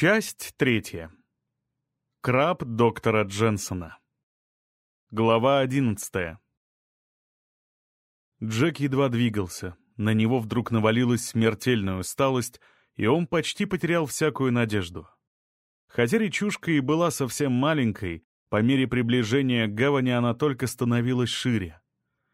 Часть третья. Краб доктора Дженсона. Глава одиннадцатая. Джек едва двигался. На него вдруг навалилась смертельная усталость, и он почти потерял всякую надежду. Хотя речушка и была совсем маленькой, по мере приближения к гавани она только становилась шире.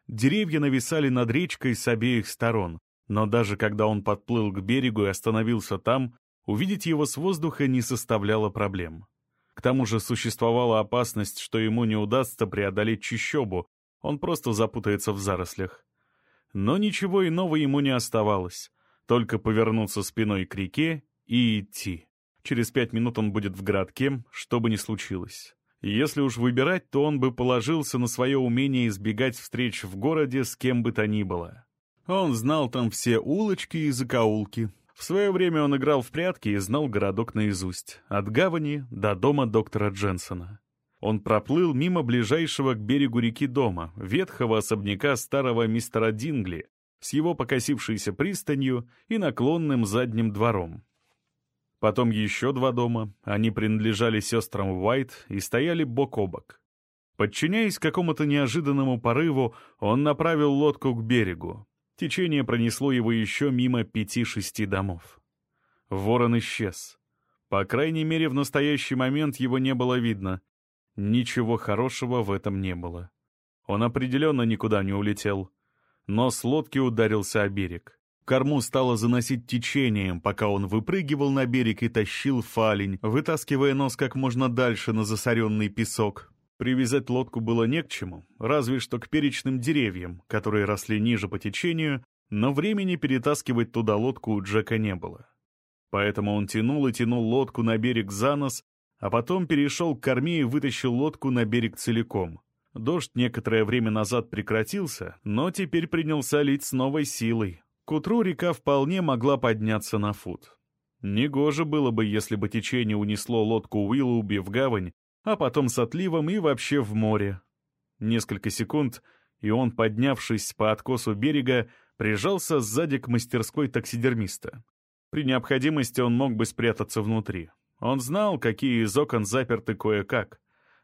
Деревья нависали над речкой с обеих сторон, но даже когда он подплыл к берегу и остановился там, увидеть его с воздуха не составляло проблем. К тому же существовала опасность, что ему не удастся преодолеть чащобу, он просто запутается в зарослях. Но ничего иного ему не оставалось, только повернуться спиной к реке и идти. Через пять минут он будет в городке, что бы ни случилось. Если уж выбирать, то он бы положился на свое умение избегать встреч в городе с кем бы то ни было. Он знал там все улочки и закоулки. В свое время он играл в прятки и знал городок наизусть, от гавани до дома доктора Дженсона. Он проплыл мимо ближайшего к берегу реки дома, ветхого особняка старого мистера Дингли, с его покосившейся пристанью и наклонным задним двором. Потом еще два дома, они принадлежали сестрам Уайт и стояли бок о бок. Подчиняясь какому-то неожиданному порыву, он направил лодку к берегу. Течение пронесло его еще мимо пяти-шести домов. Ворон исчез. По крайней мере, в настоящий момент его не было видно. Ничего хорошего в этом не было. Он определенно никуда не улетел. Нос лодки ударился о берег. Корму стало заносить течением, пока он выпрыгивал на берег и тащил фалень, вытаскивая нос как можно дальше на засоренный песок. Привязать лодку было не к чему, разве что к перечным деревьям, которые росли ниже по течению, но времени перетаскивать туда лодку у Джека не было. Поэтому он тянул и тянул лодку на берег за нос, а потом перешел к корме и вытащил лодку на берег целиком. Дождь некоторое время назад прекратился, но теперь принялся лить с новой силой. К утру река вполне могла подняться на фут. Негоже было бы, если бы течение унесло лодку Уиллоуби в гавань, а потом с отливом и вообще в море. Несколько секунд, и он, поднявшись по откосу берега, прижался сзади к мастерской таксидермиста. При необходимости он мог бы спрятаться внутри. Он знал, какие из окон заперты кое-как.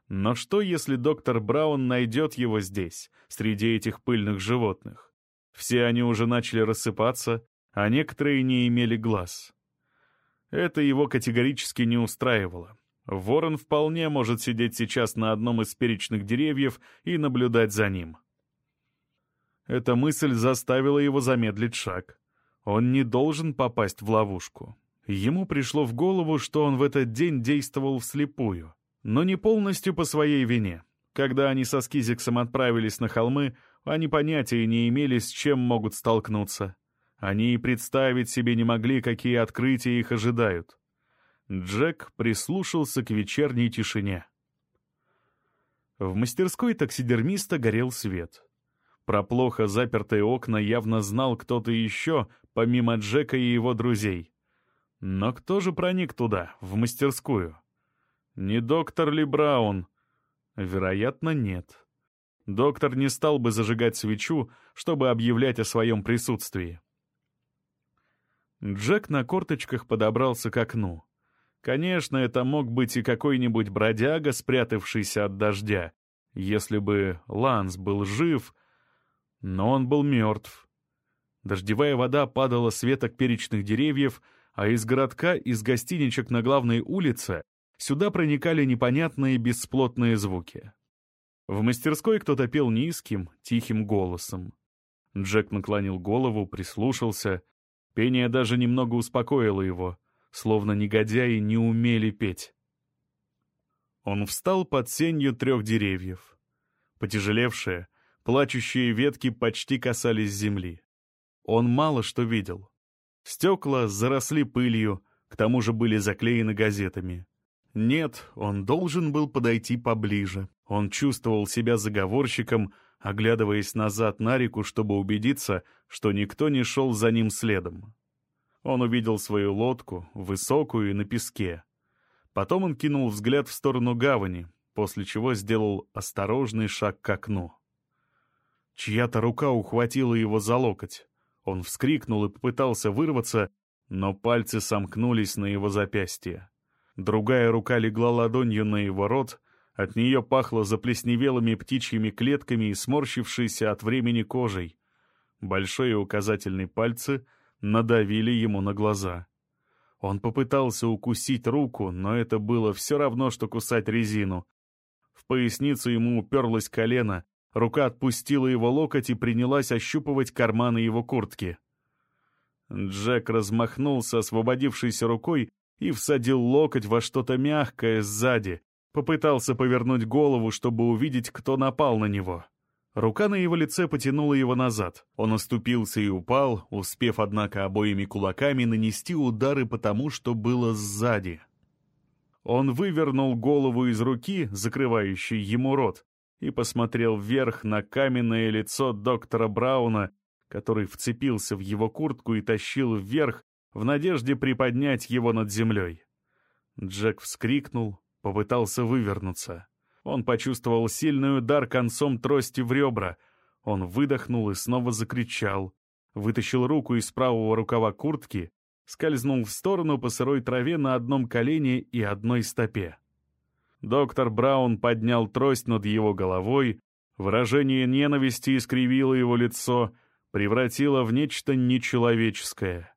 Но что, если доктор Браун найдет его здесь, среди этих пыльных животных? Все они уже начали рассыпаться, а некоторые не имели глаз. Это его категорически не устраивало. Ворон вполне может сидеть сейчас на одном из перечных деревьев и наблюдать за ним. Эта мысль заставила его замедлить шаг. Он не должен попасть в ловушку. Ему пришло в голову, что он в этот день действовал вслепую, но не полностью по своей вине. Когда они со Скизиксом отправились на холмы, они понятия не имели, с чем могут столкнуться. Они и представить себе не могли, какие открытия их ожидают. Джек прислушался к вечерней тишине. В мастерской таксидермиста горел свет. Про плохо запертые окна явно знал кто-то еще, помимо Джека и его друзей. Но кто же проник туда, в мастерскую? Не доктор ли Браун? Вероятно, нет. Доктор не стал бы зажигать свечу, чтобы объявлять о своем присутствии. Джек на корточках подобрался к окну. Конечно, это мог быть и какой-нибудь бродяга, спрятавшийся от дождя, если бы Ланс был жив, но он был мертв. Дождевая вода падала с веток перечных деревьев, а из городка, из гостиничек на главной улице, сюда проникали непонятные бесплотные звуки. В мастерской кто-то пел низким, тихим голосом. Джек наклонил голову, прислушался. Пение даже немного успокоило его — словно негодяи не умели петь. Он встал под сенью трех деревьев. Потяжелевшие, плачущие ветки почти касались земли. Он мало что видел. Стекла заросли пылью, к тому же были заклеены газетами. Нет, он должен был подойти поближе. Он чувствовал себя заговорщиком, оглядываясь назад на реку, чтобы убедиться, что никто не шел за ним следом. Он увидел свою лодку, высокую и на песке. Потом он кинул взгляд в сторону гавани, после чего сделал осторожный шаг к окну. Чья-то рука ухватила его за локоть. Он вскрикнул и попытался вырваться, но пальцы сомкнулись на его запястье. Другая рука легла ладонью на его рот, от нее пахло заплесневелыми птичьими клетками и сморщившейся от времени кожей. Большой и указательный пальцы надавили ему на глаза. Он попытался укусить руку, но это было все равно, что кусать резину. В поясницу ему уперлось колено, рука отпустила его локоть и принялась ощупывать карманы его куртки. Джек размахнулся освободившейся рукой и всадил локоть во что-то мягкое сзади, попытался повернуть голову, чтобы увидеть, кто напал на него. Рука на его лице потянула его назад. Он оступился и упал, успев, однако, обоими кулаками нанести удары по тому, что было сзади. Он вывернул голову из руки, закрывающей ему рот, и посмотрел вверх на каменное лицо доктора Брауна, который вцепился в его куртку и тащил вверх, в надежде приподнять его над землей. Джек вскрикнул, попытался вывернуться. Он почувствовал сильный удар концом трости в ребра. Он выдохнул и снова закричал. Вытащил руку из правого рукава куртки, скользнул в сторону по сырой траве на одном колене и одной стопе. Доктор Браун поднял трость над его головой, выражение ненависти искривило его лицо, превратило в нечто нечеловеческое.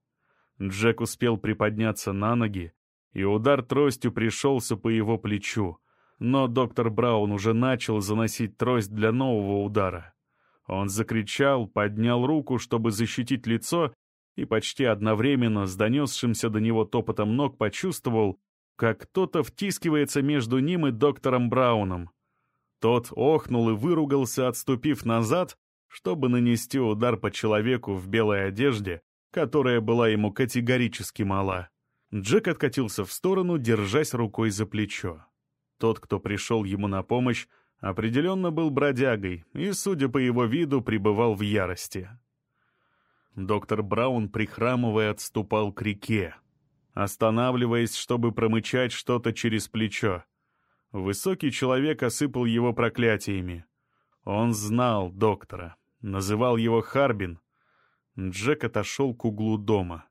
Джек успел приподняться на ноги, и удар тростью пришелся по его плечу, но доктор Браун уже начал заносить трость для нового удара. Он закричал, поднял руку, чтобы защитить лицо, и почти одновременно с донесшимся до него топотом ног почувствовал, как кто-то втискивается между ним и доктором Брауном. Тот охнул и выругался, отступив назад, чтобы нанести удар по человеку в белой одежде, которая была ему категорически мала. Джек откатился в сторону, держась рукой за плечо. Тот, кто пришел ему на помощь, определенно был бродягой и, судя по его виду, пребывал в ярости. Доктор Браун, прихрамывая, отступал к реке, останавливаясь, чтобы промычать что-то через плечо. Высокий человек осыпал его проклятиями. Он знал доктора, называл его Харбин, Джек отошел к углу дома.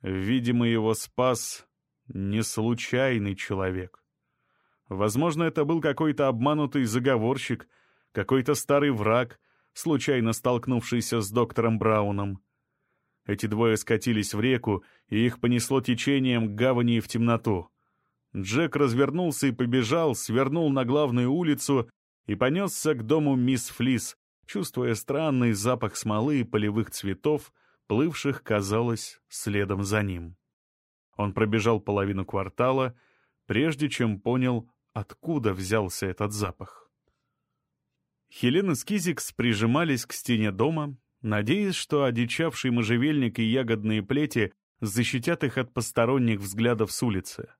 Видимо, его спас не случайный человек. Возможно, это был какой-то обманутый заговорщик, какой-то старый враг, случайно столкнувшийся с доктором Брауном. Эти двое скатились в реку, и их понесло течением к гавани и в темноту. Джек развернулся и побежал, свернул на главную улицу и понесся к дому мисс Флис, чувствуя странный запах смолы и полевых цветов, плывших, казалось, следом за ним. Он пробежал половину квартала, прежде чем понял, откуда взялся этот запах. Хелена с Кизикс прижимались к стене дома, надеясь, что одичавший можжевельник и ягодные плети защитят их от посторонних взглядов с улицы.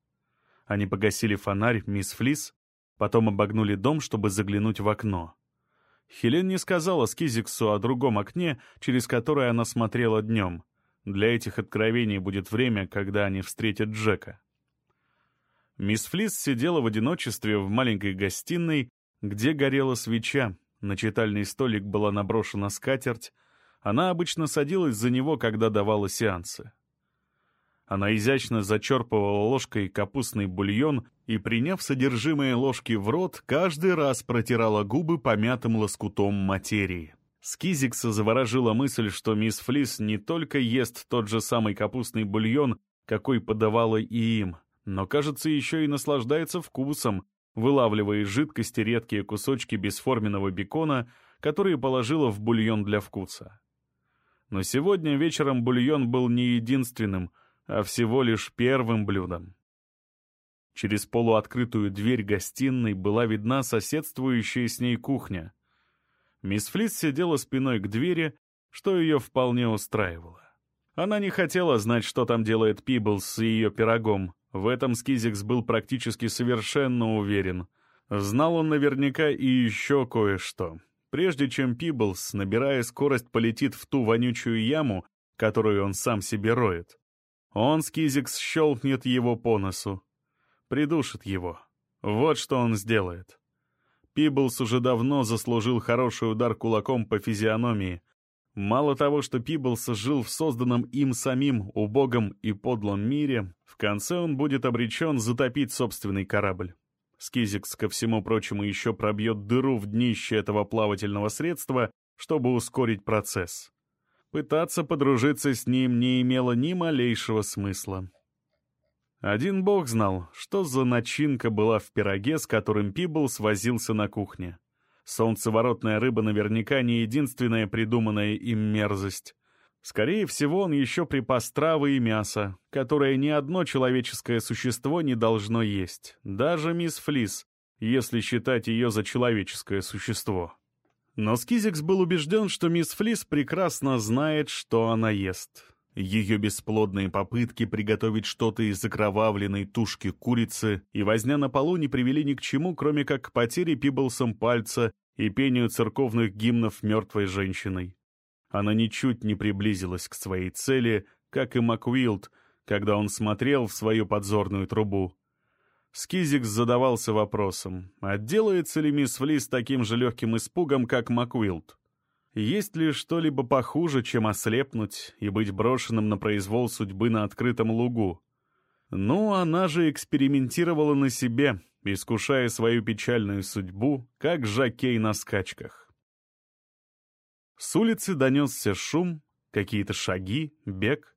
Они погасили фонарь мисс Флис, потом обогнули дом, чтобы заглянуть в окно. Хелен не сказала Скизиксу о другом окне, через которое она смотрела днем. Для этих откровений будет время, когда они встретят Джека. Мисс Флис сидела в одиночестве в маленькой гостиной, где горела свеча, на читальный столик была наброшена скатерть, она обычно садилась за него, когда давала сеансы. Она изящно зачерпывала ложкой капустный бульон и, приняв содержимое ложки в рот, каждый раз протирала губы помятым лоскутом материи. Скизикса заворожила мысль, что мисс Флис не только ест тот же самый капустный бульон, какой подавала и им, но, кажется, еще и наслаждается вкусом, вылавливая из жидкости редкие кусочки бесформенного бекона, которые положила в бульон для вкуса. Но сегодня вечером бульон был не единственным — а всего лишь первым блюдом. Через полуоткрытую дверь гостиной была видна соседствующая с ней кухня. Мисс Флис сидела спиной к двери, что ее вполне устраивало. Она не хотела знать, что там делает Пиблс с ее пирогом. В этом Скизикс был практически совершенно уверен. Знал он наверняка и еще кое-что. Прежде чем Пиблс, набирая скорость, полетит в ту вонючую яму, которую он сам себе роет, он, Скизикс, щелкнет его по носу. Придушит его. Вот что он сделает. Пиблс уже давно заслужил хороший удар кулаком по физиономии. Мало того, что Пиблс жил в созданном им самим убогом и подлом мире, в конце он будет обречен затопить собственный корабль. Скизикс, ко всему прочему, еще пробьет дыру в днище этого плавательного средства, чтобы ускорить процесс. Пытаться подружиться с ним не имело ни малейшего смысла. Один бог знал, что за начинка была в пироге, с которым Пибл свозился на кухне. Солнцеворотная рыба наверняка не единственная придуманная им мерзость. Скорее всего, он еще припас травы и мясо, которое ни одно человеческое существо не должно есть, даже мисс Флис, если считать ее за человеческое существо. Но Скизикс был убежден, что мисс Флис прекрасно знает, что она ест. Ее бесплодные попытки приготовить что-то из закровавленной тушки курицы и возня на полу не привели ни к чему, кроме как к потере Пиблсом пальца и пению церковных гимнов мертвой женщиной. Она ничуть не приблизилась к своей цели, как и Маквилд, когда он смотрел в свою подзорную трубу. Скизикс задавался вопросом, отделается ли мисс Флис таким же легким испугом, как Маквилд? Есть ли что-либо похуже, чем ослепнуть и быть брошенным на произвол судьбы на открытом лугу? Ну, она же экспериментировала на себе, искушая свою печальную судьбу, как жакей на скачках. С улицы донесся шум, какие-то шаги, бег.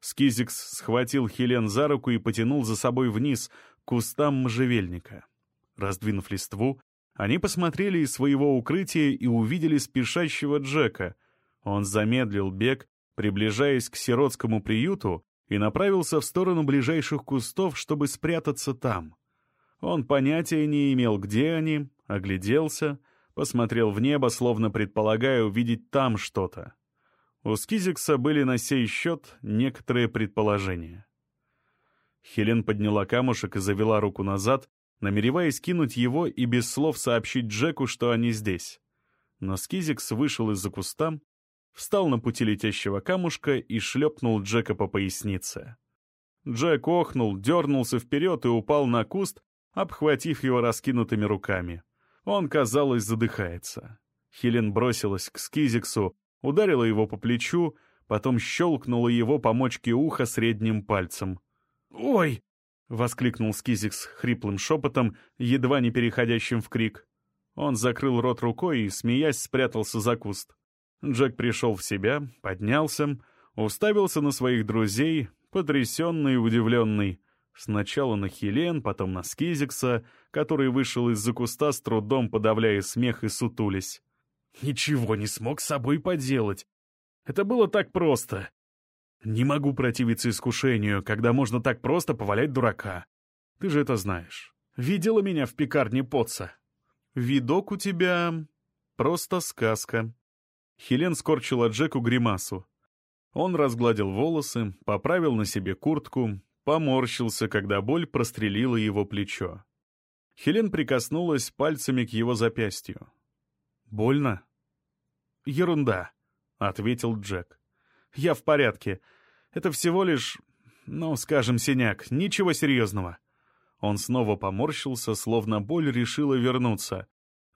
Скизикс схватил Хелен за руку и потянул за собой вниз, к кустам можжевельника. Раздвинув листву, они посмотрели из своего укрытия и увидели спешащего Джека. Он замедлил бег, приближаясь к сиротскому приюту, и направился в сторону ближайших кустов, чтобы спрятаться там. Он понятия не имел, где они, огляделся, посмотрел в небо, словно предполагая увидеть там что-то. У Скизикса были на сей счет некоторые предположения. Хелен подняла камушек и завела руку назад, намереваясь кинуть его и без слов сообщить Джеку, что они здесь. Но Скизикс вышел из-за куста, встал на пути летящего камушка и шлепнул Джека по пояснице. Джек охнул, дернулся вперед и упал на куст, обхватив его раскинутыми руками. Он, казалось, задыхается. Хелен бросилась к Скизиксу, ударила его по плечу, потом щелкнула его по мочке уха средним пальцем. «Ой!» — воскликнул Скизикс хриплым шепотом, едва не переходящим в крик. Он закрыл рот рукой и, смеясь, спрятался за куст. Джек пришел в себя, поднялся, уставился на своих друзей, потрясенный и удивленный. Сначала на Хелен, потом на Скизикса, который вышел из-за куста с трудом подавляя смех и сутулись. «Ничего не смог с собой поделать. Это было так просто. Не могу противиться искушению, когда можно так просто повалять дурака. Ты же это знаешь. Видела меня в пекарне Потца? Видок у тебя... просто сказка. Хелен скорчила Джеку гримасу. Он разгладил волосы, поправил на себе куртку, поморщился, когда боль прострелила его плечо. Хелен прикоснулась пальцами к его запястью. «Больно?» «Ерунда», — ответил Джек. «Я в порядке. Это всего лишь, ну, скажем, синяк, ничего серьезного». Он снова поморщился, словно боль решила вернуться.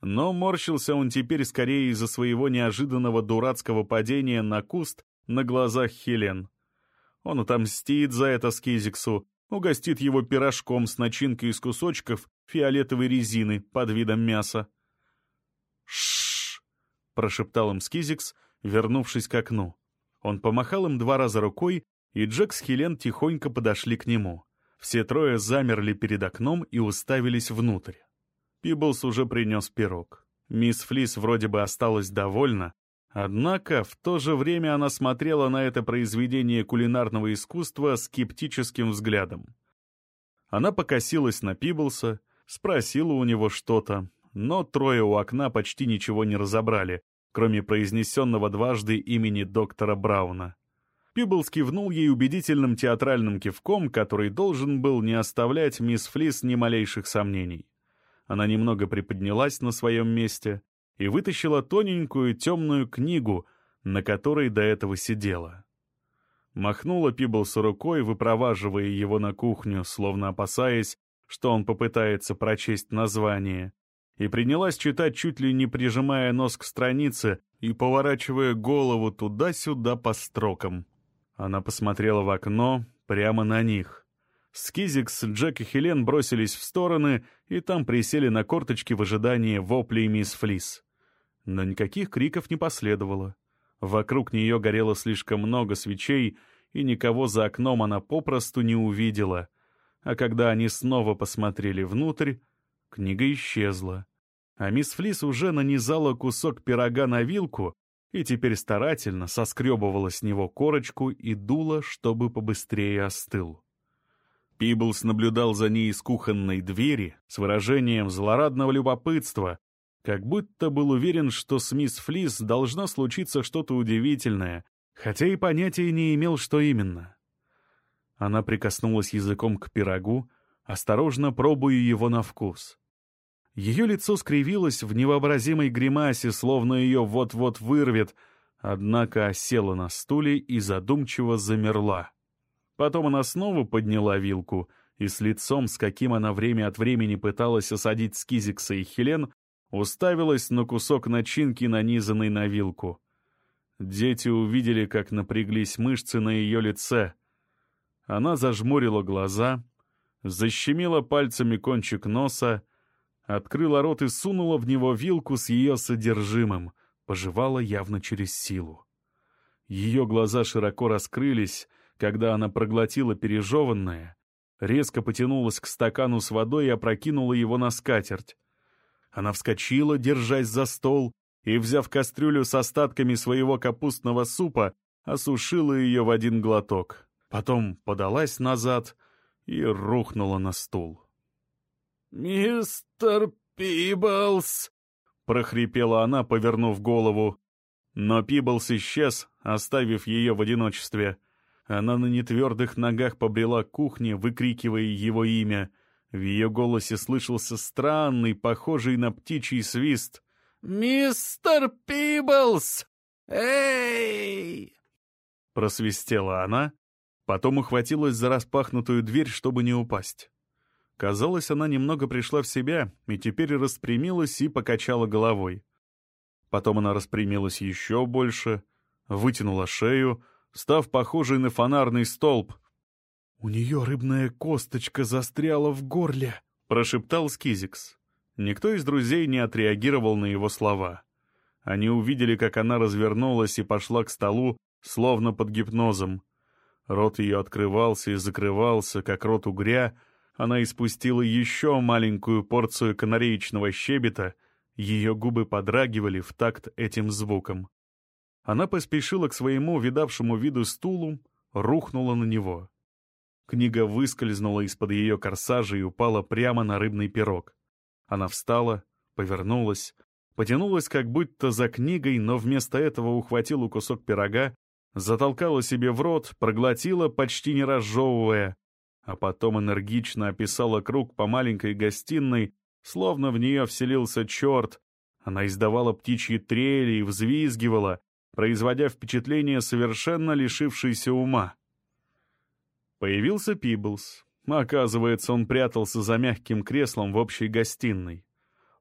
Но морщился он теперь скорее из-за своего неожиданного дурацкого падения на куст на глазах Хелен. Он отомстит за это Скизиксу, угостит его пирожком с начинкой из кусочков фиолетовой резины под видом мяса. «Ш-ш-ш!» прошептал им Скизикс, вернувшись к окну. Он помахал им два раза рукой, и Джек с Хелен тихонько подошли к нему. Все трое замерли перед окном и уставились внутрь. Пиблс уже принес пирог. Мисс Флис вроде бы осталась довольна, однако в то же время она смотрела на это произведение кулинарного искусства скептическим взглядом. Она покосилась на Пиблса, спросила у него что-то, но трое у окна почти ничего не разобрали, кроме произнесенного дважды имени доктора Брауна. Пиблс кивнул ей убедительным театральным кивком, который должен был не оставлять мисс Флис ни малейших сомнений. Она немного приподнялась на своем месте и вытащила тоненькую темную книгу, на которой до этого сидела. Махнула Пиблсу рукой, выпроваживая его на кухню, словно опасаясь, что он попытается прочесть название, и принялась читать, чуть ли не прижимая нос к странице и поворачивая голову туда-сюда по строкам. Она посмотрела в окно, прямо на них. Скизикс, Джек и Хелен бросились в стороны и там присели на корточки в ожидании воплей мисс Флис. Но никаких криков не последовало. Вокруг нее горело слишком много свечей, и никого за окном она попросту не увидела. А когда они снова посмотрели внутрь, книга исчезла. А мисс Флис уже нанизала кусок пирога на вилку и теперь старательно соскребывала с него корочку и дула, чтобы побыстрее остыл. Пиблс наблюдал за ней из кухонной двери с выражением злорадного любопытства, как будто был уверен, что с мисс Флис должно случиться что-то удивительное, хотя и понятия не имел, что именно. Она прикоснулась языком к пирогу, осторожно пробуя его на вкус. Ее лицо скривилось в невообразимой гримасе, словно ее вот-вот вырвет, однако осела на стуле и задумчиво замерла. Потом она снова подняла вилку и с лицом, с каким она время от времени пыталась осадить Скизикса и Хелен, уставилась на кусок начинки, нанизанный на вилку. Дети увидели, как напряглись мышцы на ее лице. Она зажмурила глаза, защемила пальцами кончик носа, открыла рот и сунула в него вилку с ее содержимым, пожевала явно через силу. Ее глаза широко раскрылись, когда она проглотила пережеванное, резко потянулась к стакану с водой и опрокинула его на скатерть. Она вскочила, держась за стол, и, взяв кастрюлю с остатками своего капустного супа, осушила ее в один глоток. Потом подалась назад и рухнула на стул. «Мистер Пиблс!» — прохрипела она, повернув голову. Но Пиблс исчез, оставив ее в одиночестве. Она на нетвердых ногах побрела к кухне, выкрикивая его имя. В ее голосе слышался странный, похожий на птичий свист. «Мистер Пиблс! Эй!» Просвистела она, потом ухватилась за распахнутую дверь, чтобы не упасть. Казалось, она немного пришла в себя и теперь распрямилась и покачала головой. Потом она распрямилась еще больше, вытянула шею, став похожей на фонарный столб. «У нее рыбная косточка застряла в горле», — прошептал Скизикс. Никто из друзей не отреагировал на его слова. Они увидели, как она развернулась и пошла к столу, словно под гипнозом. Рот ее открывался и закрывался, как рот угря. Она испустила еще маленькую порцию канареечного щебета, ее губы подрагивали в такт этим звуком. Она поспешила к своему видавшему виду стулу, рухнула на него. Книга выскользнула из-под ее корсажа и упала прямо на рыбный пирог. Она встала, повернулась, потянулась как будто за книгой, но вместо этого ухватила кусок пирога, затолкала себе в рот, проглотила, почти не разжевывая, а потом энергично описала круг по маленькой гостиной, словно в нее вселился черт. Она издавала птичьи трели и взвизгивала, производя впечатление совершенно лишившейся ума. Появился Пиблс. Оказывается, он прятался за мягким креслом в общей гостиной.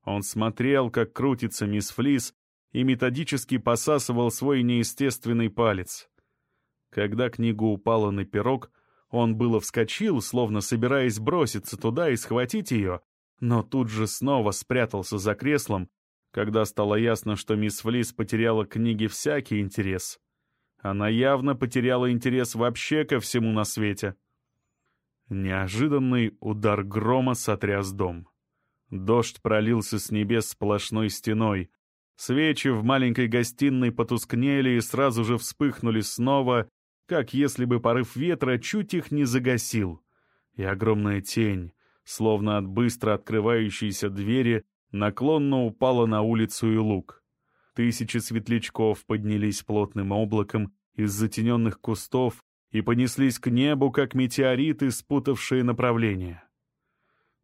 Он смотрел, как крутится мисс Флис, и методически посасывал свой неестественный палец. Когда книга упала на пирог, он было вскочил, словно собираясь броситься туда и схватить ее, но тут же снова спрятался за креслом, когда стало ясно, что мисс Флис потеряла к книге всякий интерес. Она явно потеряла интерес вообще ко всему на свете. Неожиданный удар грома сотряс дом. Дождь пролился с небес сплошной стеной. Свечи в маленькой гостиной потускнели и сразу же вспыхнули снова, как если бы порыв ветра чуть их не загасил. И огромная тень, словно от быстро открывающейся двери, наклонно упала на улицу и луг. Тысячи светлячков поднялись плотным облаком из затененных кустов и понеслись к небу, как метеориты, спутавшие направление.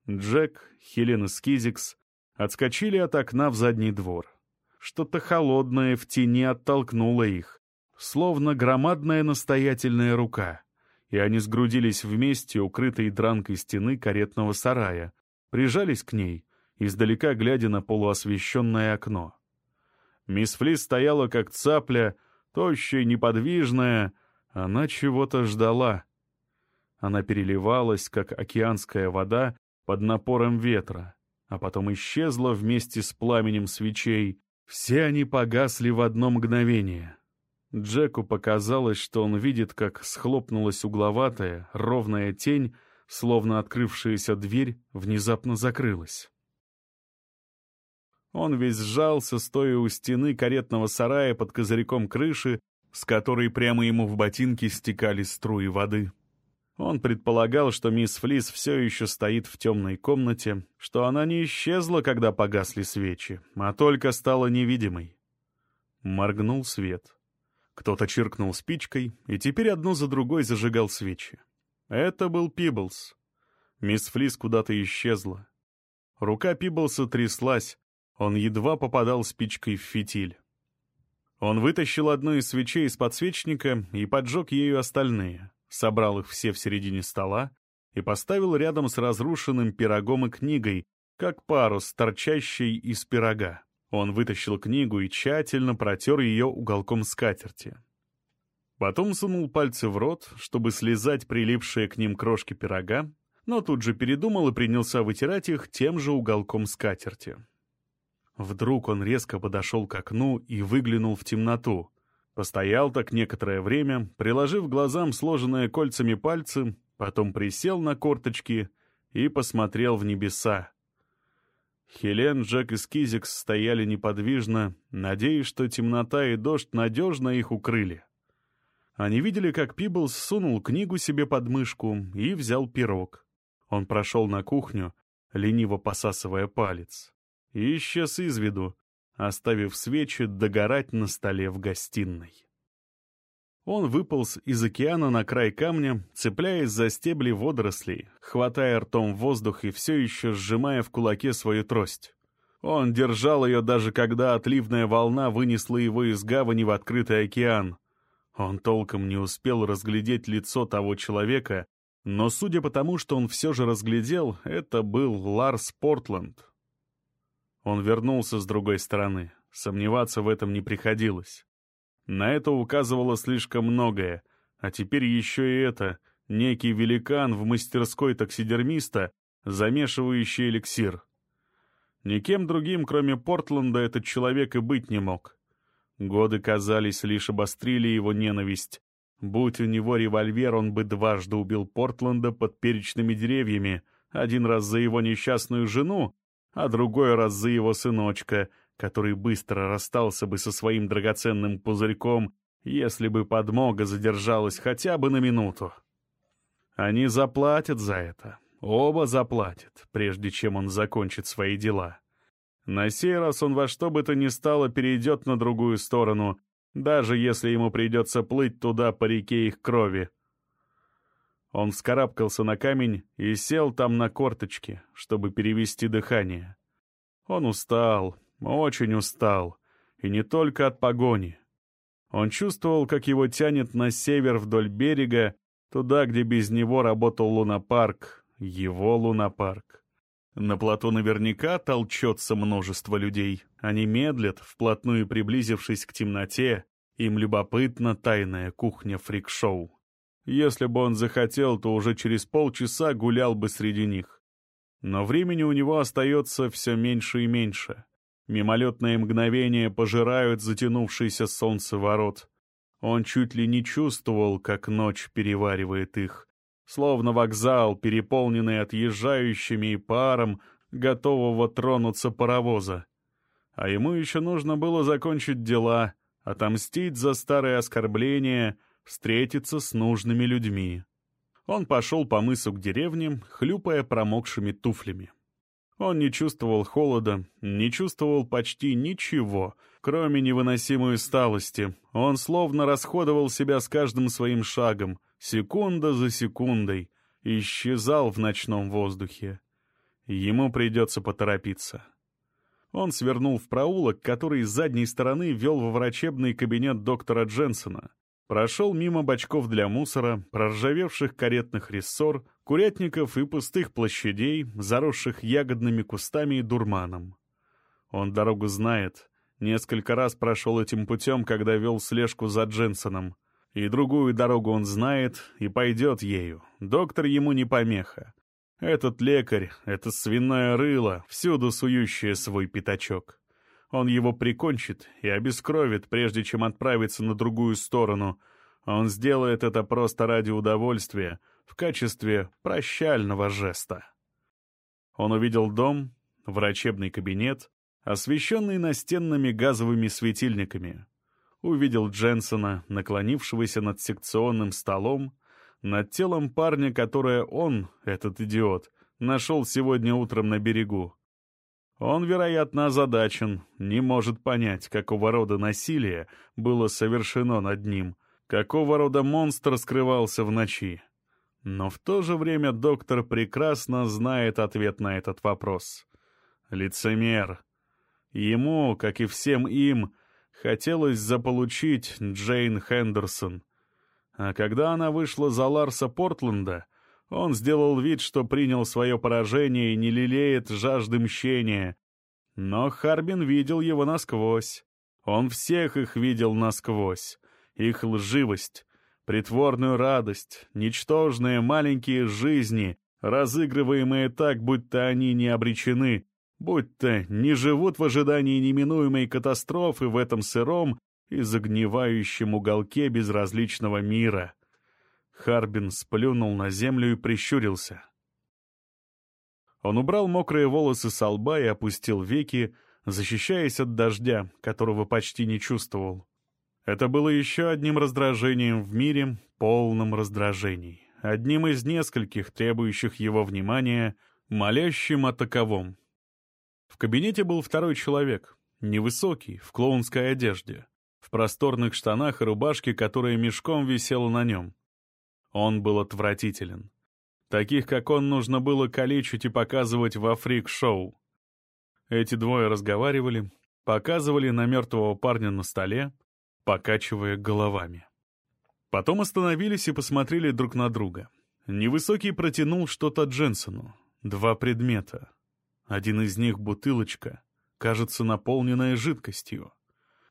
Джек, Хелен и Скизикс отскочили от окна в задний двор. Что-то холодное в тени оттолкнуло их, словно громадная настоятельная рука, и они сгрудились вместе, укрытые дранкой стены каретного сарая, прижались к ней издалека глядя на полуосвещенное окно. Мисс Флис стояла как цапля, тощая, неподвижная. Она чего-то ждала. Она переливалась, как океанская вода, под напором ветра, а потом исчезла вместе с пламенем свечей. Все они погасли в одно мгновение. Джеку показалось, что он видит, как схлопнулась угловатая, ровная тень, словно открывшаяся дверь внезапно закрылась. Он весь сжался, стоя у стены каретного сарая под козырьком крыши, с которой прямо ему в ботинки стекали струи воды. Он предполагал, что мисс Флис все еще стоит в темной комнате, что она не исчезла, когда погасли свечи, а только стала невидимой. Моргнул свет. Кто-то чиркнул спичкой, и теперь одну за другой зажигал свечи. Это был Пиблс. Мисс Флис куда-то исчезла. Рука Пиблса тряслась, он едва попадал спичкой в фитиль. Он вытащил одну из свечей из подсвечника и поджег ею остальные, собрал их все в середине стола и поставил рядом с разрушенным пирогом и книгой, как парус, торчащий из пирога. Он вытащил книгу и тщательно протер ее уголком скатерти. Потом сунул пальцы в рот, чтобы слезать прилипшие к ним крошки пирога, но тут же передумал и принялся вытирать их тем же уголком скатерти. Вдруг он резко подошел к окну и выглянул в темноту. Постоял так некоторое время, приложив глазам сложенные кольцами пальцы, потом присел на корточки и посмотрел в небеса. Хелен, Джек и Скизикс стояли неподвижно, надеясь, что темнота и дождь надежно их укрыли. Они видели, как Пиблс сунул книгу себе под мышку и взял пирог. Он прошел на кухню, лениво посасывая палец и исчез из виду, оставив свечи догорать на столе в гостиной. Он выполз из океана на край камня, цепляясь за стебли водорослей, хватая ртом воздух и все еще сжимая в кулаке свою трость. Он держал ее даже когда отливная волна вынесла его из гавани в открытый океан. Он толком не успел разглядеть лицо того человека, но судя по тому, что он все же разглядел, это был Ларс Портленд, он вернулся с другой стороны. Сомневаться в этом не приходилось. На это указывало слишком многое, а теперь еще и это — некий великан в мастерской таксидермиста, замешивающий эликсир. Никем другим, кроме Портленда, этот человек и быть не мог. Годы, казались, лишь обострили его ненависть. Будь у него револьвер, он бы дважды убил Портленда под перечными деревьями, один раз за его несчастную жену, а другой раз за его сыночка, который быстро расстался бы со своим драгоценным пузырьком, если бы подмога задержалась хотя бы на минуту. Они заплатят за это. Оба заплатят, прежде чем он закончит свои дела. На сей раз он во что бы то ни стало перейдет на другую сторону, даже если ему придется плыть туда по реке их крови. Он вскарабкался на камень и сел там на корточки, чтобы перевести дыхание. Он устал, очень устал, и не только от погони. Он чувствовал, как его тянет на север вдоль берега, туда, где без него работал лунопарк, его лунопарк. На плато наверняка толчется множество людей. Они медлят, вплотную приблизившись к темноте, им любопытна тайная кухня фрик-шоу. Если бы он захотел, то уже через полчаса гулял бы среди них. Но времени у него остается все меньше и меньше. Мимолетные мгновения пожирают затянувшийся солнце ворот. Он чуть ли не чувствовал, как ночь переваривает их. Словно вокзал, переполненный отъезжающими и паром, готового тронуться паровоза. А ему еще нужно было закончить дела, отомстить за старые оскорбления — встретиться с нужными людьми. Он пошел по мысу к деревне, хлюпая промокшими туфлями. Он не чувствовал холода, не чувствовал почти ничего, кроме невыносимой усталости. Он словно расходовал себя с каждым своим шагом, секунда за секундой, исчезал в ночном воздухе. Ему придется поторопиться. Он свернул в проулок, который с задней стороны вел во врачебный кабинет доктора Дженсона. Прошел мимо бачков для мусора, проржавевших каретных рессор, курятников и пустых площадей, заросших ягодными кустами и дурманом. Он дорогу знает. Несколько раз прошел этим путем, когда вел слежку за Дженсоном. И другую дорогу он знает и пойдет ею. Доктор ему не помеха. Этот лекарь, это свиное рыло, всюду сующее свой пятачок. Он его прикончит и обескровит, прежде чем отправиться на другую сторону. Он сделает это просто ради удовольствия, в качестве прощального жеста. Он увидел дом, врачебный кабинет, освещенный настенными газовыми светильниками. Увидел Дженсона, наклонившегося над секционным столом, над телом парня, которое он, этот идиот, нашел сегодня утром на берегу. Он, вероятно, озадачен, не может понять, какого рода насилие было совершено над ним, какого рода монстр скрывался в ночи. Но в то же время доктор прекрасно знает ответ на этот вопрос. Лицемер. Ему, как и всем им, хотелось заполучить Джейн Хендерсон. А когда она вышла за Ларса Портленда, он сделал вид, что принял свое поражение и не лелеет жажды мщения. Но Харбин видел его насквозь. Он всех их видел насквозь. Их лживость, притворную радость, ничтожные маленькие жизни, разыгрываемые так, будто они не обречены, будто не живут в ожидании неминуемой катастрофы в этом сыром и загнивающем уголке безразличного мира — Харбин сплюнул на землю и прищурился. Он убрал мокрые волосы со лба и опустил веки, защищаясь от дождя, которого почти не чувствовал. Это было еще одним раздражением в мире, полным раздражений, одним из нескольких, требующих его внимания, молящим о таковом. В кабинете был второй человек, невысокий, в клоунской одежде, в просторных штанах и рубашке, которая мешком висела на нем. Он был отвратителен. Таких, как он, нужно было калечить и показывать во фрик-шоу. Эти двое разговаривали, показывали на мертвого парня на столе, покачивая головами. Потом остановились и посмотрели друг на друга. Невысокий протянул что-то Дженсону. Два предмета. Один из них — бутылочка, кажется, наполненная жидкостью.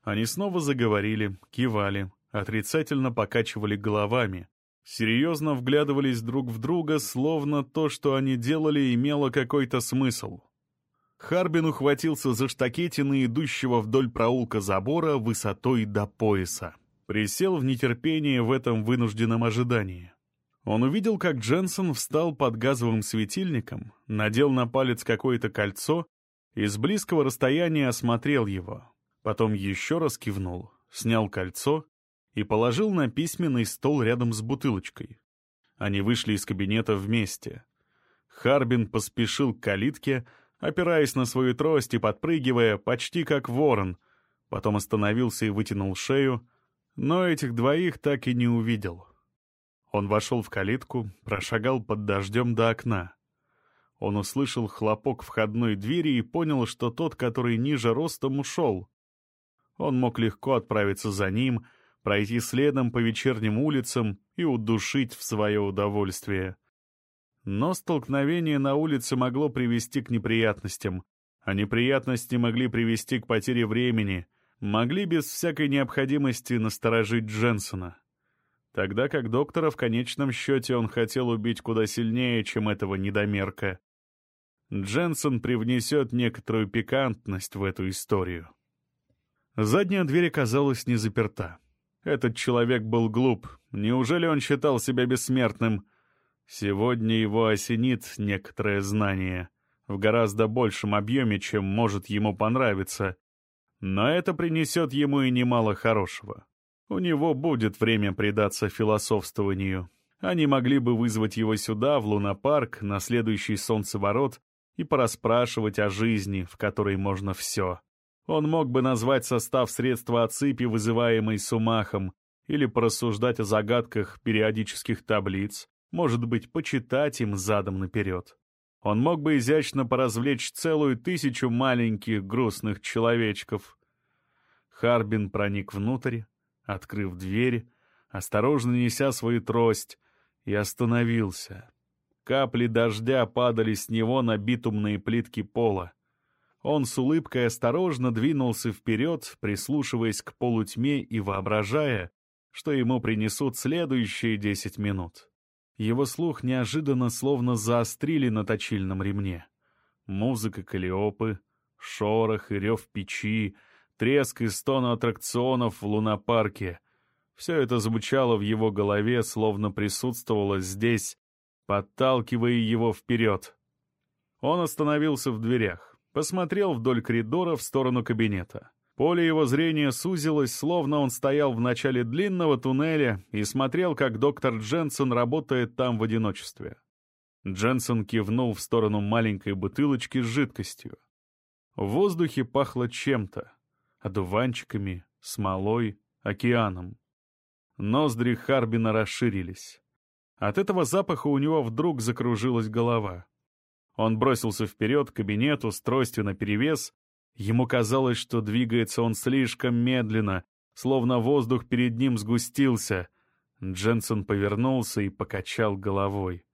Они снова заговорили, кивали, отрицательно покачивали головами, серьезно вглядывались друг в друга, словно то, что они делали, имело какой-то смысл. Харбин ухватился за штакетины идущего вдоль проулка забора высотой до пояса. Присел в нетерпении в этом вынужденном ожидании. Он увидел, как Дженсен встал под газовым светильником, надел на палец какое-то кольцо и с близкого расстояния осмотрел его. Потом еще раз кивнул, снял кольцо и положил на письменный стол рядом с бутылочкой. Они вышли из кабинета вместе. Харбин поспешил к калитке, опираясь на свою трость и подпрыгивая, почти как ворон, потом остановился и вытянул шею, но этих двоих так и не увидел. Он вошел в калитку, прошагал под дождем до окна. Он услышал хлопок входной двери и понял, что тот, который ниже ростом, ушел. Он мог легко отправиться за ним — пройти следом по вечерним улицам и удушить в свое удовольствие. Но столкновение на улице могло привести к неприятностям, а неприятности могли привести к потере времени, могли без всякой необходимости насторожить Дженсона. Тогда как доктора в конечном счете он хотел убить куда сильнее, чем этого недомерка. Дженсон привнесет некоторую пикантность в эту историю. Задняя дверь оказалась не заперта. Этот человек был глуп. Неужели он считал себя бессмертным? Сегодня его осенит некоторое знание. В гораздо большем объеме, чем может ему понравиться. Но это принесет ему и немало хорошего. У него будет время предаться философствованию. Они могли бы вызвать его сюда, в лунопарк, на следующий солнцеворот, и пораспрашивать о жизни, в которой можно все. Он мог бы назвать состав средства отсыпи, вызываемой сумахом, или порассуждать о загадках периодических таблиц, может быть, почитать им задом наперед. Он мог бы изящно поразвлечь целую тысячу маленьких грустных человечков. Харбин проник внутрь, открыв дверь, осторожно неся свою трость, и остановился. Капли дождя падали с него на битумные плитки пола. Он с улыбкой осторожно двинулся вперед, прислушиваясь к полутьме и воображая, что ему принесут следующие десять минут. Его слух неожиданно словно заострили на точильном ремне. Музыка калиопы, шорох и рев печи, треск и стон аттракционов в лунопарке — все это звучало в его голове, словно присутствовало здесь, подталкивая его вперед. Он остановился в дверях, посмотрел вдоль коридора в сторону кабинета. Поле его зрения сузилось, словно он стоял в начале длинного туннеля и смотрел, как доктор Дженсен работает там в одиночестве. Дженсен кивнул в сторону маленькой бутылочки с жидкостью. В воздухе пахло чем-то — одуванчиками, смолой, океаном. Ноздри Харбина расширились. От этого запаха у него вдруг закружилась голова. Он бросился вперед к кабинету с тростью наперевес. Ему казалось, что двигается он слишком медленно, словно воздух перед ним сгустился. Дженсен повернулся и покачал головой.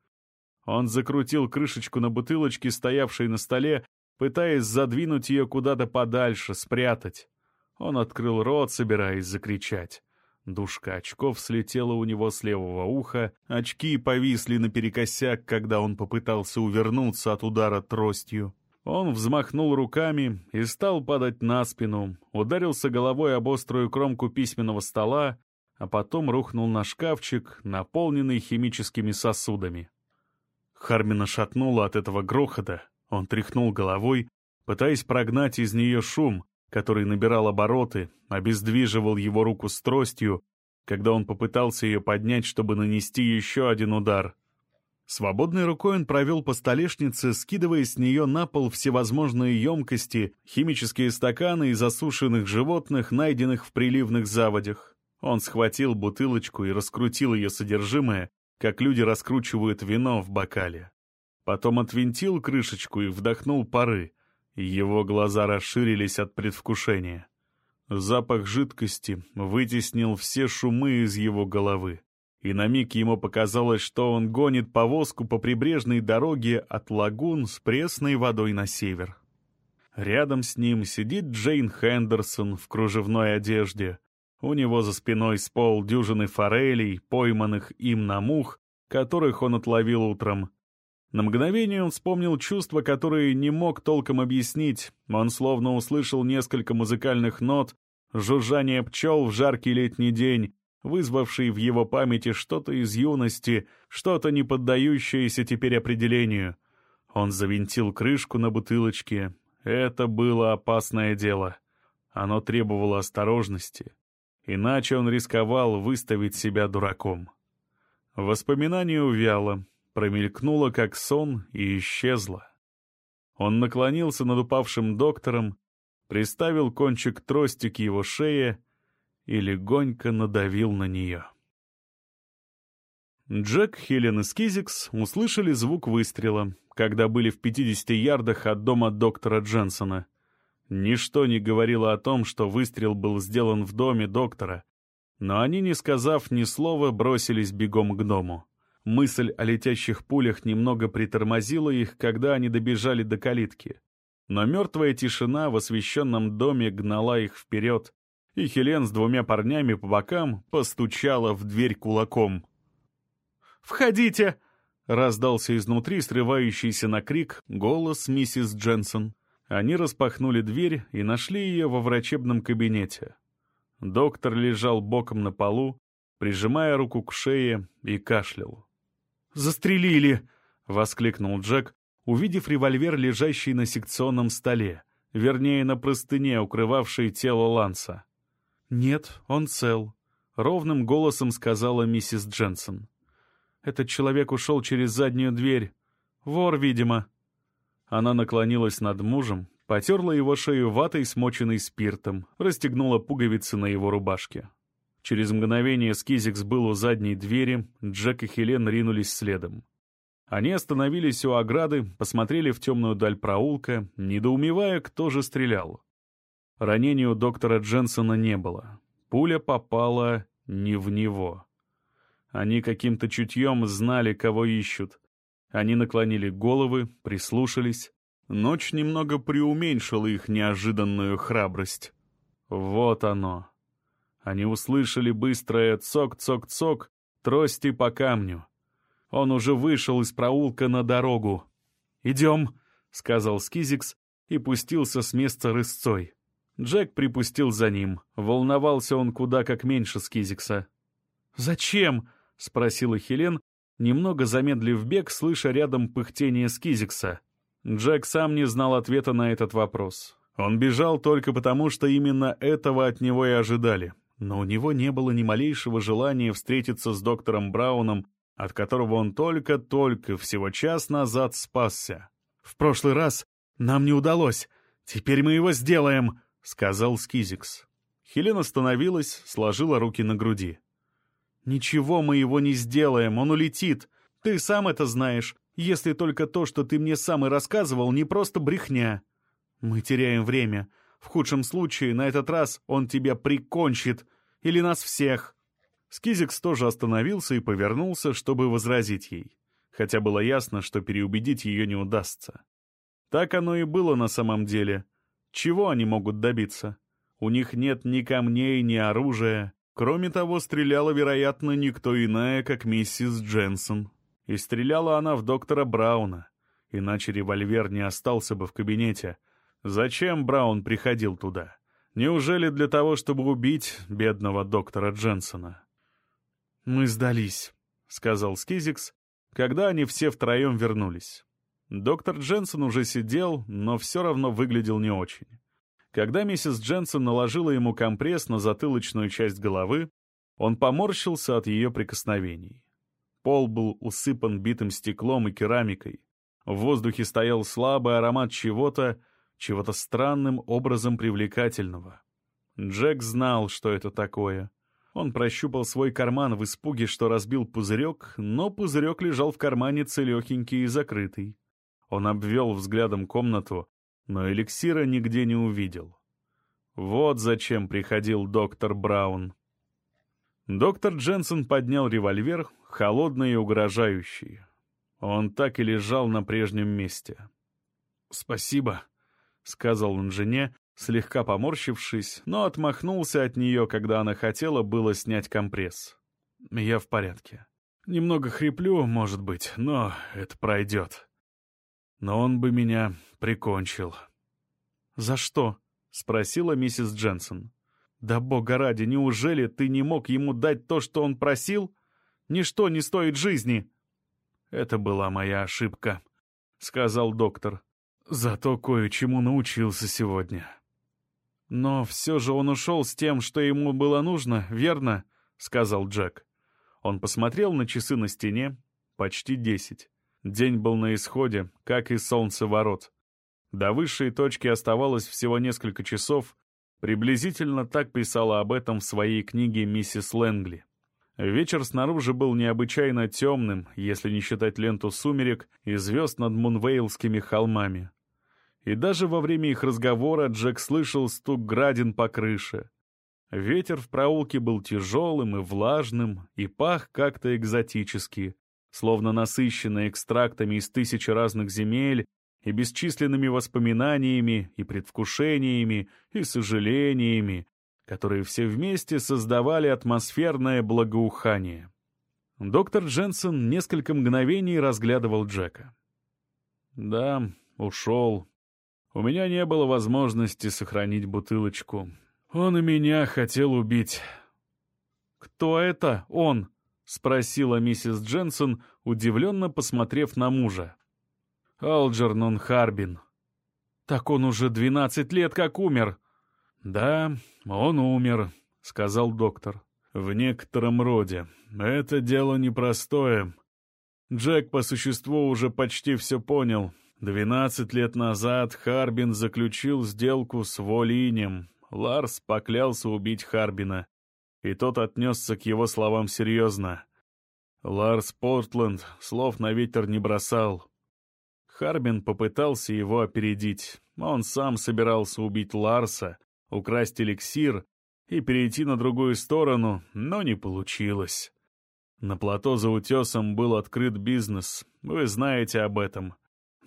Он закрутил крышечку на бутылочке, стоявшей на столе, пытаясь задвинуть ее куда-то подальше, спрятать. Он открыл рот, собираясь закричать. Душка очков слетела у него с левого уха, очки повисли наперекосяк, когда он попытался увернуться от удара тростью. Он взмахнул руками и стал падать на спину, ударился головой об острую кромку письменного стола, а потом рухнул на шкафчик, наполненный химическими сосудами. Хармина шатнула от этого грохота, он тряхнул головой, пытаясь прогнать из нее шум, который набирал обороты, обездвиживал его руку с тростью, когда он попытался ее поднять, чтобы нанести еще один удар. Свободной рукой он провел по столешнице, скидывая с нее на пол всевозможные емкости, химические стаканы и засушенных животных, найденных в приливных заводях. Он схватил бутылочку и раскрутил ее содержимое, как люди раскручивают вино в бокале. Потом отвинтил крышечку и вдохнул пары, его глаза расширились от предвкушения. Запах жидкости вытеснил все шумы из его головы, и на миг ему показалось, что он гонит повозку по прибрежной дороге от лагун с пресной водой на север. Рядом с ним сидит Джейн Хендерсон в кружевной одежде. У него за спиной с полдюжины форелей, пойманных им на мух, которых он отловил утром, на мгновение он вспомнил чувства, которые не мог толком объяснить. Он словно услышал несколько музыкальных нот, жужжание пчел в жаркий летний день, вызвавший в его памяти что-то из юности, что-то не поддающееся теперь определению. Он завинтил крышку на бутылочке. Это было опасное дело. Оно требовало осторожности. Иначе он рисковал выставить себя дураком. Воспоминание увяло, промелькнула как сон и исчезла. Он наклонился над упавшим доктором, приставил кончик трости к его шее и легонько надавил на нее. Джек, Хелен и Скизикс услышали звук выстрела, когда были в 50 ярдах от дома доктора Дженсона. Ничто не говорило о том, что выстрел был сделан в доме доктора, но они, не сказав ни слова, бросились бегом к дому. Мысль о летящих пулях немного притормозила их, когда они добежали до калитки. Но мертвая тишина в освещенном доме гнала их вперед, и Хелен с двумя парнями по бокам постучала в дверь кулаком. «Входите!» — раздался изнутри срывающийся на крик голос миссис Дженсон. Они распахнули дверь и нашли ее во врачебном кабинете. Доктор лежал боком на полу, прижимая руку к шее и кашлял. Застрелили!» — воскликнул Джек, увидев револьвер, лежащий на секционном столе, вернее, на простыне, укрывавшей тело Ланса. «Нет, он цел», — ровным голосом сказала миссис Дженсен. «Этот человек ушел через заднюю дверь. Вор, видимо». Она наклонилась над мужем, потерла его шею ватой, смоченной спиртом, расстегнула пуговицы на его рубашке. Через мгновение Скизикс был у задней двери, Джек и Хелен ринулись следом. Они остановились у ограды, посмотрели в темную даль проулка, недоумевая, кто же стрелял. Ранения у доктора Дженсона не было. Пуля попала не в него. Они каким-то чутьем знали, кого ищут. Они наклонили головы, прислушались. Ночь немного преуменьшила их неожиданную храбрость. Вот оно. Они услышали быстрое цок-цок-цок трости по камню. Он уже вышел из проулка на дорогу. «Идем», — сказал Скизикс и пустился с места рысцой. Джек припустил за ним. Волновался он куда как меньше Скизикса. «Зачем?» — спросила Хелен, немного замедлив бег, слыша рядом пыхтение Скизикса. Джек сам не знал ответа на этот вопрос. Он бежал только потому, что именно этого от него и ожидали. Но у него не было ни малейшего желания встретиться с доктором Брауном, от которого он только-только всего час назад спасся. «В прошлый раз нам не удалось. Теперь мы его сделаем», — сказал Скизикс. Хелена остановилась, сложила руки на груди. «Ничего мы его не сделаем, он улетит. Ты сам это знаешь, если только то, что ты мне сам и рассказывал, не просто брехня. Мы теряем время. В худшем случае, на этот раз он тебя прикончит. Или нас всех». Скизикс тоже остановился и повернулся, чтобы возразить ей. Хотя было ясно, что переубедить ее не удастся. Так оно и было на самом деле. Чего они могут добиться? У них нет ни камней, ни оружия. Кроме того, стреляла, вероятно, никто иная, как миссис Дженсон. И стреляла она в доктора Брауна. Иначе револьвер не остался бы в кабинете. Зачем Браун приходил туда? Неужели для того, чтобы убить бедного доктора Дженсона? «Мы сдались», — сказал Скизикс, когда они все втроем вернулись. Доктор Дженсон уже сидел, но все равно выглядел не очень. Когда миссис Дженсон наложила ему компресс на затылочную часть головы, он поморщился от ее прикосновений. Пол был усыпан битым стеклом и керамикой. В воздухе стоял слабый аромат чего-то, чего-то странным образом привлекательного. Джек знал, что это такое. Он прощупал свой карман в испуге, что разбил пузырек, но пузырек лежал в кармане целехенький и закрытый. Он обвел взглядом комнату, но эликсира нигде не увидел. Вот зачем приходил доктор Браун. Доктор Дженсен поднял револьвер, холодный и угрожающий. Он так и лежал на прежнем месте. «Спасибо», — сказал он жене, слегка поморщившись, но отмахнулся от нее, когда она хотела было снять компресс. «Я в порядке. Немного хриплю, может быть, но это пройдет. Но он бы меня прикончил». «За что?» — спросила миссис Дженсон. «Да бога ради, неужели ты не мог ему дать то, что он просил? Ничто не стоит жизни!» «Это была моя ошибка», — сказал доктор. «Зато кое-чему научился сегодня». «Но все же он ушел с тем, что ему было нужно, верно?» — сказал Джек. Он посмотрел на часы на стене. Почти десять. День был на исходе, как и солнце ворот. До высшей точки оставалось всего несколько часов. Приблизительно так писала об этом в своей книге миссис Лэнгли. Вечер снаружи был необычайно темным, если не считать ленту сумерек и звезд над Мунвейлскими холмами. И даже во время их разговора Джек слышал стук градин по крыше. Ветер в проулке был тяжелым и влажным, и пах как-то экзотически, словно насыщенный экстрактами из тысячи разных земель и бесчисленными воспоминаниями и предвкушениями и сожалениями, которые все вместе создавали атмосферное благоухание. Доктор Дженсен несколько мгновений разглядывал Джека. «Да, ушел», у меня не было возможности сохранить бутылочку. Он и меня хотел убить. «Кто это он?» — спросила миссис Дженсон, удивленно посмотрев на мужа. «Алджернон Харбин». «Так он уже двенадцать лет как умер». «Да, он умер», — сказал доктор. «В некотором роде. Это дело непростое. Джек по существу уже почти все понял. Двенадцать лет назад Харбин заключил сделку с Волинем. Ларс поклялся убить Харбина, и тот отнесся к его словам серьезно. Ларс Портленд слов на ветер не бросал. Харбин попытался его опередить. Он сам собирался убить Ларса, украсть эликсир и перейти на другую сторону, но не получилось. На плато за утесом был открыт бизнес, вы знаете об этом.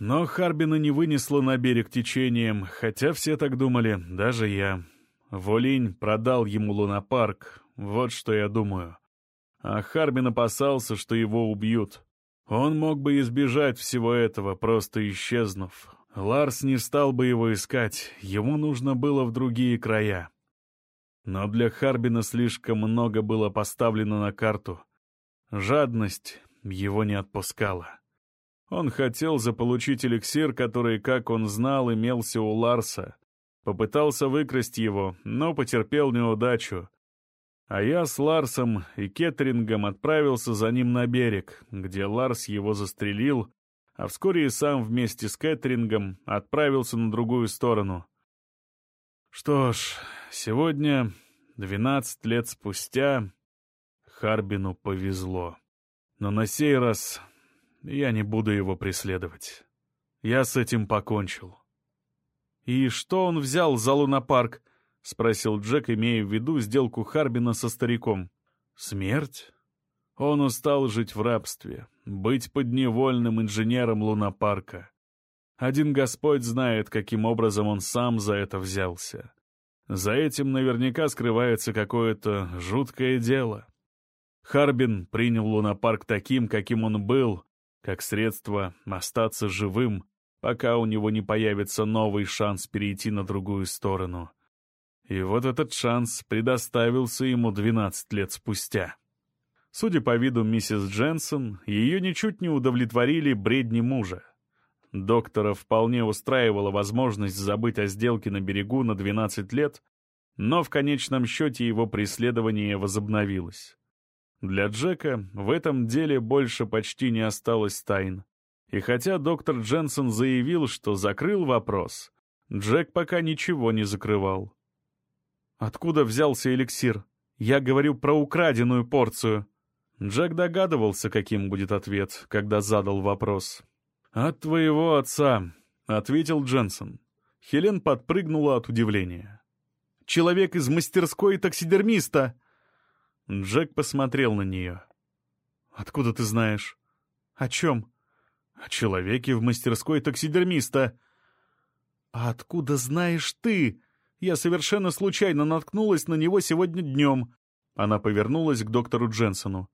Но Харбина не вынесло на берег течением, хотя все так думали, даже я. Волинь продал ему лунопарк, вот что я думаю. А Харбин опасался, что его убьют. Он мог бы избежать всего этого, просто исчезнув. Ларс не стал бы его искать, ему нужно было в другие края. Но для Харбина слишком много было поставлено на карту. Жадность его не отпускала. Он хотел заполучить эликсир, который, как он знал, имелся у Ларса. Попытался выкрасть его, но потерпел неудачу. А я с Ларсом и Кеттерингом отправился за ним на берег, где Ларс его застрелил, а вскоре и сам вместе с Кеттерингом отправился на другую сторону. Что ж, сегодня, двенадцать лет спустя, Харбину повезло. Но на сей раз я не буду его преследовать. Я с этим покончил. «И что он взял за лунопарк?» — спросил Джек, имея в виду сделку Харбина со стариком. «Смерть?» Он устал жить в рабстве, быть подневольным инженером лунопарка. Один Господь знает, каким образом он сам за это взялся. За этим наверняка скрывается какое-то жуткое дело. Харбин принял лунопарк таким, каким он был, как средство остаться живым, пока у него не появится новый шанс перейти на другую сторону — и вот этот шанс предоставился ему 12 лет спустя. Судя по виду миссис Дженсон, ее ничуть не удовлетворили бредни мужа. Доктора вполне устраивала возможность забыть о сделке на берегу на 12 лет, но в конечном счете его преследование возобновилось. Для Джека в этом деле больше почти не осталось тайн. И хотя доктор Дженсон заявил, что закрыл вопрос, Джек пока ничего не закрывал. Откуда взялся эликсир? Я говорю про украденную порцию. Джек догадывался, каким будет ответ, когда задал вопрос. «От твоего отца», — ответил Дженсен. Хелен подпрыгнула от удивления. «Человек из мастерской таксидермиста!» Джек посмотрел на нее. «Откуда ты знаешь?» «О чем?» «О человеке в мастерской таксидермиста». «А откуда знаешь ты?» Я совершенно случайно наткнулась на него сегодня днем». Она повернулась к доктору Дженсону.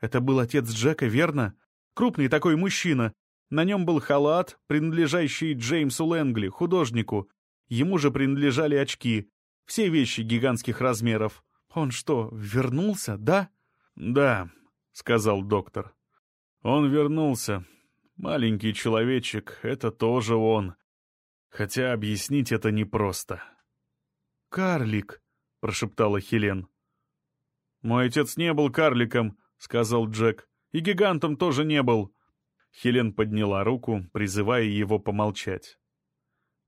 «Это был отец Джека, верно? Крупный такой мужчина. На нем был халат, принадлежащий Джеймсу Лэнгли, художнику. Ему же принадлежали очки. Все вещи гигантских размеров. Он что, вернулся, да?» «Да», — сказал доктор. «Он вернулся. Маленький человечек — это тоже он. Хотя объяснить это непросто» карлик», — прошептала Хелен. «Мой отец не был карликом», — сказал Джек. «И гигантом тоже не был». Хелен подняла руку, призывая его помолчать.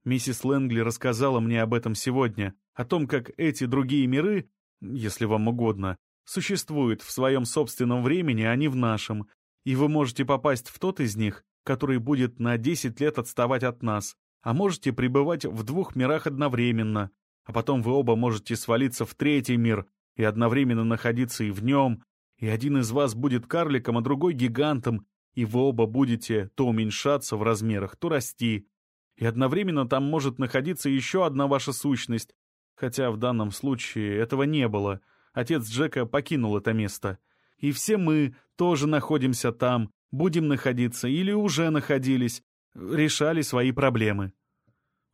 «Миссис Лэнгли рассказала мне об этом сегодня, о том, как эти другие миры, если вам угодно, существуют в своем собственном времени, а не в нашем, и вы можете попасть в тот из них, который будет на десять лет отставать от нас, а можете пребывать в двух мирах одновременно, а потом вы оба можете свалиться в третий мир и одновременно находиться и в нем, и один из вас будет карликом, а другой гигантом, и вы оба будете то уменьшаться в размерах, то расти. И одновременно там может находиться еще одна ваша сущность, хотя в данном случае этого не было. Отец Джека покинул это место. И все мы тоже находимся там, будем находиться или уже находились, решали свои проблемы.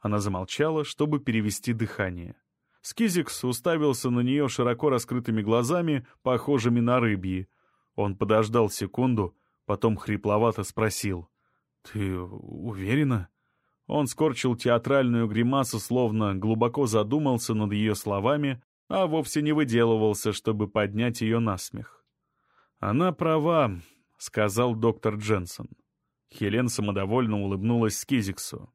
Она замолчала, чтобы перевести дыхание. Скизикс уставился на нее широко раскрытыми глазами, похожими на рыбьи. Он подождал секунду, потом хрипловато спросил. «Ты уверена?» Он скорчил театральную гримасу, словно глубоко задумался над ее словами, а вовсе не выделывался, чтобы поднять ее на смех. «Она права», — сказал доктор Дженсон. Хелен самодовольно улыбнулась Скизиксу.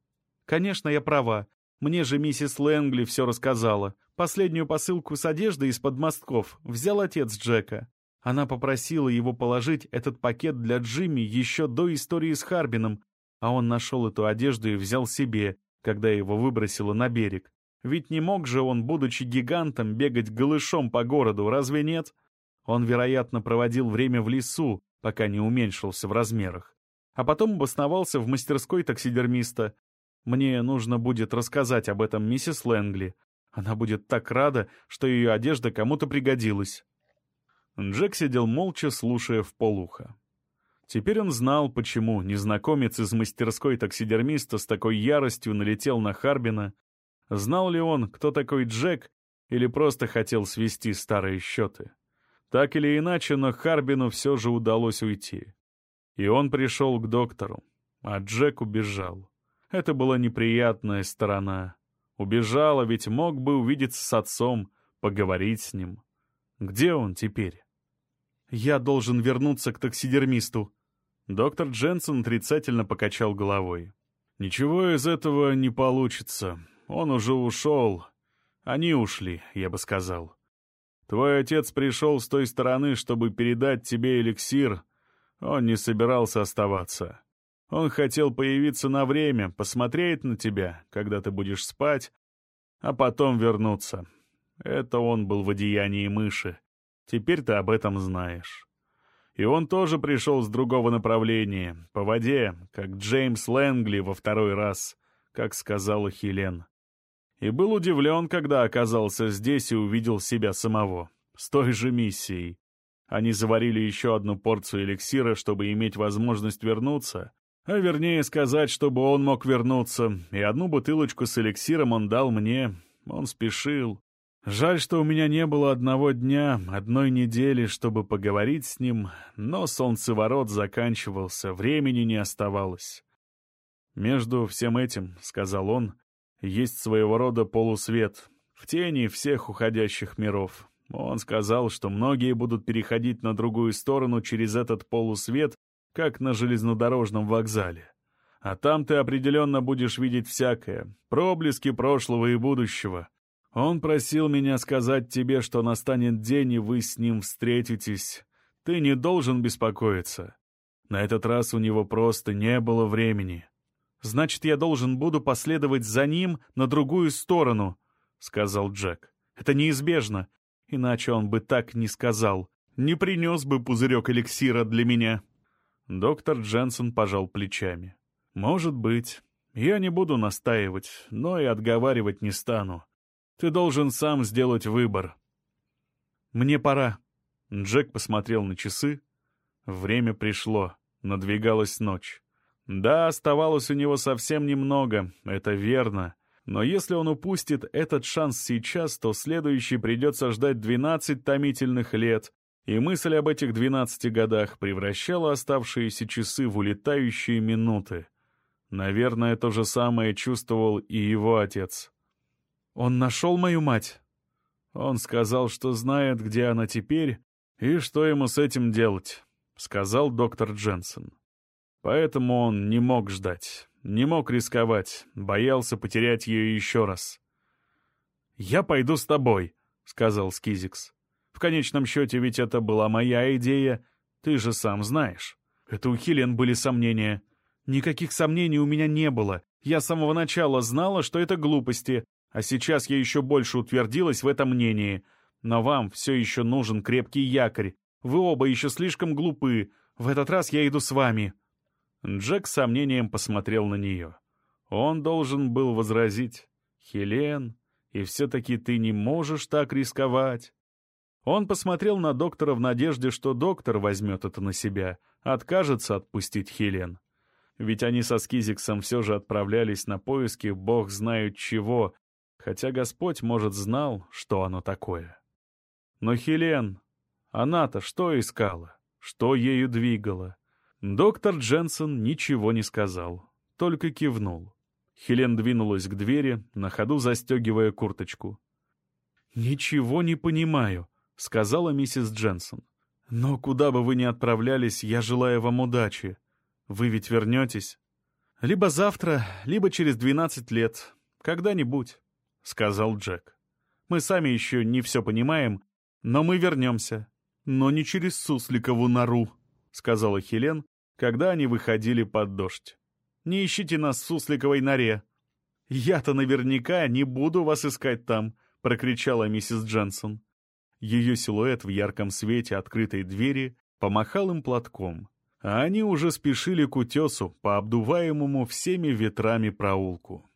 Конечно, я права. Мне же миссис Лэнгли все рассказала. Последнюю посылку с одеждой из-под мостков взял отец Джека. Она попросила его положить этот пакет для Джимми еще до истории с Харбином, а он нашел эту одежду и взял себе, когда его выбросило на берег. Ведь не мог же он, будучи гигантом, бегать голышом по городу, разве нет? Он, вероятно, проводил время в лесу, пока не уменьшился в размерах. А потом обосновался в мастерской таксидермиста. Мне нужно будет рассказать об этом миссис Лэнгли. Она будет так рада, что ее одежда кому-то пригодилась. Джек сидел молча, слушая в полухо. Теперь он знал, почему незнакомец из мастерской таксидермиста с такой яростью налетел на Харбина. Знал ли он, кто такой Джек, или просто хотел свести старые счеты. Так или иначе, но Харбину все же удалось уйти. И он пришел к доктору, а Джек убежал. Это была неприятная сторона. Убежал, а ведь мог бы увидеться с отцом, поговорить с ним. Где он теперь? «Я должен вернуться к таксидермисту». Доктор Дженсен отрицательно покачал головой. «Ничего из этого не получится. Он уже ушел. Они ушли, я бы сказал. Твой отец пришел с той стороны, чтобы передать тебе эликсир. Он не собирался оставаться. Он хотел появиться на время, посмотреть на тебя, когда ты будешь спать, а потом вернуться. Это он был в одеянии мыши. Теперь ты об этом знаешь. И он тоже пришел с другого направления, по воде, как Джеймс Лэнгли во второй раз, как сказала Хелен и был удивлен, когда оказался здесь и увидел себя самого, с той же миссией. Они заварили еще одну порцию эликсира, чтобы иметь возможность вернуться, а вернее сказать, чтобы он мог вернуться, и одну бутылочку с эликсиром он дал мне, он спешил. Жаль, что у меня не было одного дня, одной недели, чтобы поговорить с ним, но солнцеворот заканчивался, времени не оставалось. «Между всем этим», — сказал он, есть своего рода полусвет, в тени всех уходящих миров. Он сказал, что многие будут переходить на другую сторону через этот полусвет, как на железнодорожном вокзале. А там ты определенно будешь видеть всякое, проблески прошлого и будущего. Он просил меня сказать тебе, что настанет день, и вы с ним встретитесь. Ты не должен беспокоиться. На этот раз у него просто не было времени. Значит, я должен буду последовать за ним на другую сторону», — сказал Джек. «Это неизбежно, иначе он бы так не сказал. Не принес бы пузырек эликсира для меня». Доктор Дженсен пожал плечами. «Может быть. Я не буду настаивать, но и отговаривать не стану. Ты должен сам сделать выбор». «Мне пора». Джек посмотрел на часы. Время пришло. Надвигалась ночь. Да, оставалось у него совсем немного, это верно. Но если он упустит этот шанс сейчас, то следующий придется ждать 12 томительных лет, и мысль об этих 12 годах превращала оставшиеся часы в улетающие минуты. Наверное, то же самое чувствовал и его отец. «Он нашел мою мать?» Он сказал, что знает, где она теперь и что ему с этим делать, — сказал доктор Дженсен. Поэтому он не мог ждать, не мог рисковать, боялся потерять ее еще раз. «Я пойду с тобой», — сказал Скизикс. «В конечном счете ведь это была моя идея, ты же сам знаешь. Это у Хелен были сомнения. Никаких сомнений у меня не было. Я с самого начала знала, что это глупости, а сейчас я еще больше утвердилась в этом мнении. Но вам все еще нужен крепкий якорь. Вы оба еще слишком глупы. В этот раз я иду с вами». Джек с сомнением посмотрел на нее. Он должен был возразить. «Хелен, и все-таки ты не можешь так рисковать». Он посмотрел на доктора в надежде, что доктор возьмет это на себя, откажется отпустить Хелен. Ведь они со Скизиксом все же отправлялись на поиски бог знает чего, хотя Господь, может, знал, что оно такое. Но Хелен, она-то что искала? Что ею двигало? Доктор Дженсен ничего не сказал, только кивнул. Хелен двинулась к двери, на ходу застегивая курточку. «Ничего не понимаю», — сказала миссис Дженсен. «Но куда бы вы ни отправлялись, я желаю вам удачи. Вы ведь вернетесь? Либо завтра, либо через двенадцать лет. Когда-нибудь», — сказал Джек. «Мы сами еще не все понимаем, но мы вернемся. Но не через Сусликову нору». — сказала Хелен, когда они выходили под дождь. «Не ищите нас в сусликовой норе». «Я-то наверняка не буду вас искать там», — прокричала миссис Дженсон. Ее силуэт в ярком свете открытой двери помахал им платком, а они уже спешили к утесу по обдуваемому всеми ветрами проулку.